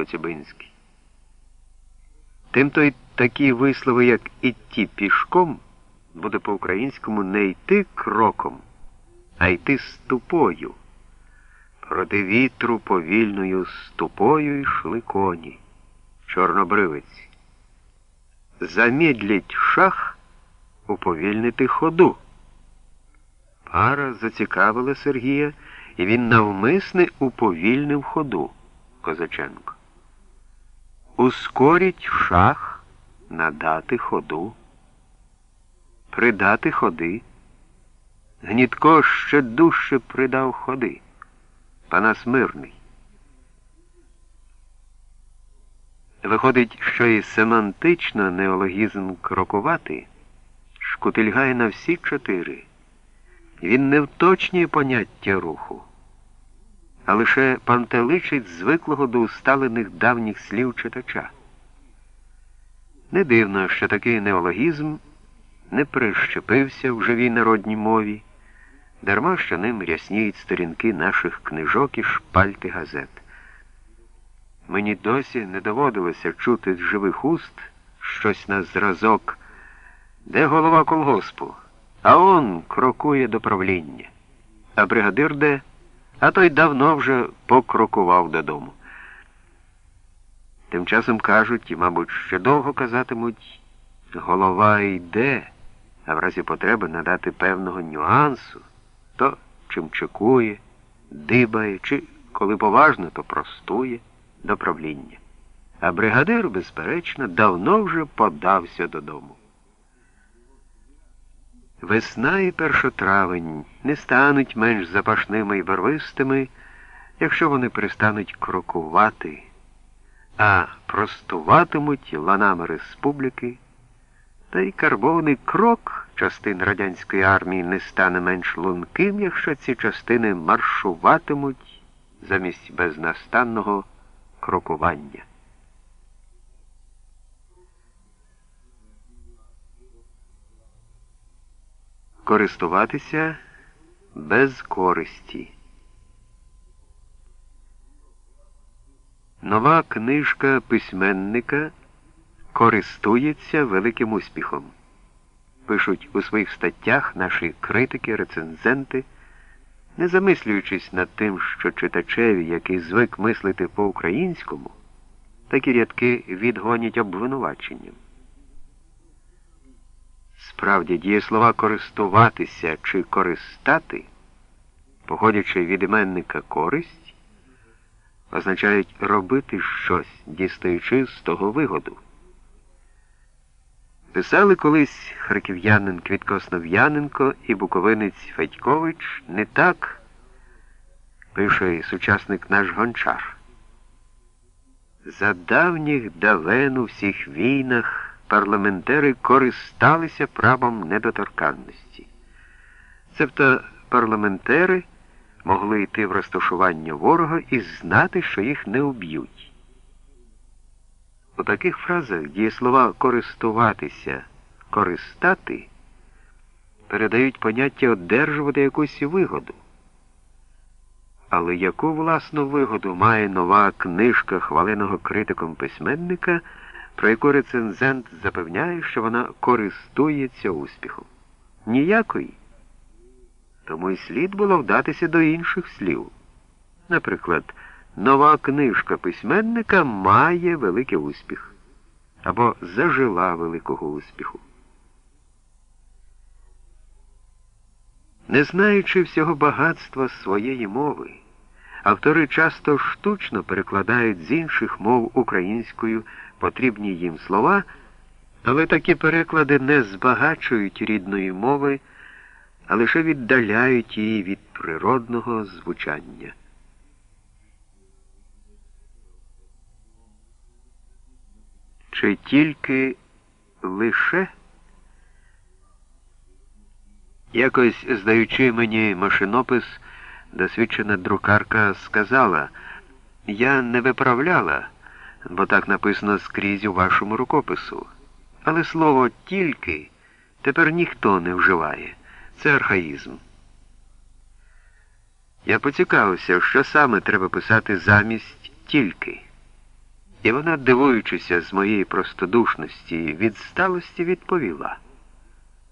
Коцюбинський. Тимто й такі вислови, як ітті пішком, буде по-українському не йти кроком, а йти ступою. Проти вітру повільною ступою йшли коні, чорнобривиці. Замідліть шах уповільнити ходу. Пара зацікавила Сергія, і він навмисне уповільнив ходу Козаченко. Ускоріть шах, надати ходу, придати ходи. Гнітко ще дужче придав ходи. Панас мирний. Виходить, що і семантично неологізм крокувати шкутильгає на всі чотири. Він не вточнює поняття руху, а лише пантеличить звиклого до усталених давніх слів читача. Не дивно, що такий неологізм не прищепився в живій народній мові, дарма що ним рясніють сторінки наших книжок і шпальти газет. Мені досі не доводилося чути з живих уст щось на зразок, де голова колгоспу, а он крокує до правління. А бригадир де, а той давно вже покрокував додому. Тим часом кажуть, і, мабуть, ще довго казатимуть, голова йде, а в разі потреби надати певного нюансу, то чим чекує, дибає, чи, коли поважно, то простує до правління. А бригадир, безперечно, давно вже подався додому. Весна і першотравень не стануть менш запашними і барвистими, якщо вони перестануть крокувати, а простуватимуть ланами республіки, та й карбований крок частин радянської армії не стане менш лунким, якщо ці частини маршуватимуть замість безнастанного крокування. Користуватися без користі. Нова книжка письменника користується великим успіхом. Пишуть у своїх статтях наші критики, рецензенти не замислюючись над тим, що читачеві, який звик мислити по-українському, такі рядки відгонять обвинуваченням. Справді, дієслова користуватися чи користати, походячи від іменника користь, означають робити щось, дістаючи з того вигоду. Писали колись харків'янин Квітко Основ'яненко і буковинець Федькович не так, пише сучасник наш гончар. За давніх давен у всіх війнах парламентери користалися правом недоторканності. Цебто парламентери могли йти в розташування ворога і знати, що їх не уб'ють. У таких фразах дієслова користуватися, користати передають поняття одержувати якусь вигоду. Але яку власну вигоду має нова книжка хваленого критиком письменника, про яку рецензент запевняє, що вона користується успіхом? Ніякої. Тому й слід було вдатися до інших слів. Наприклад, нова книжка письменника має великий успіх або зажила великого успіху. Не знаючи всього багатства своєї мови, автори часто штучно перекладають з інших мов українською потрібні їм слова, але такі переклади не збагачують рідної мови, а лише віддаляють її від природного звучання. чи тільки лише? Якось, здаючи мені машинопис, досвідчена друкарка сказала, я не виправляла, бо так написано скрізь у вашому рукопису. Але слово тільки тепер ніхто не вживає. Це архаїзм. Я поцікавився, що саме треба писати замість тільки. І вона, дивуючися з моєї простодушності і відсталості, відповіла.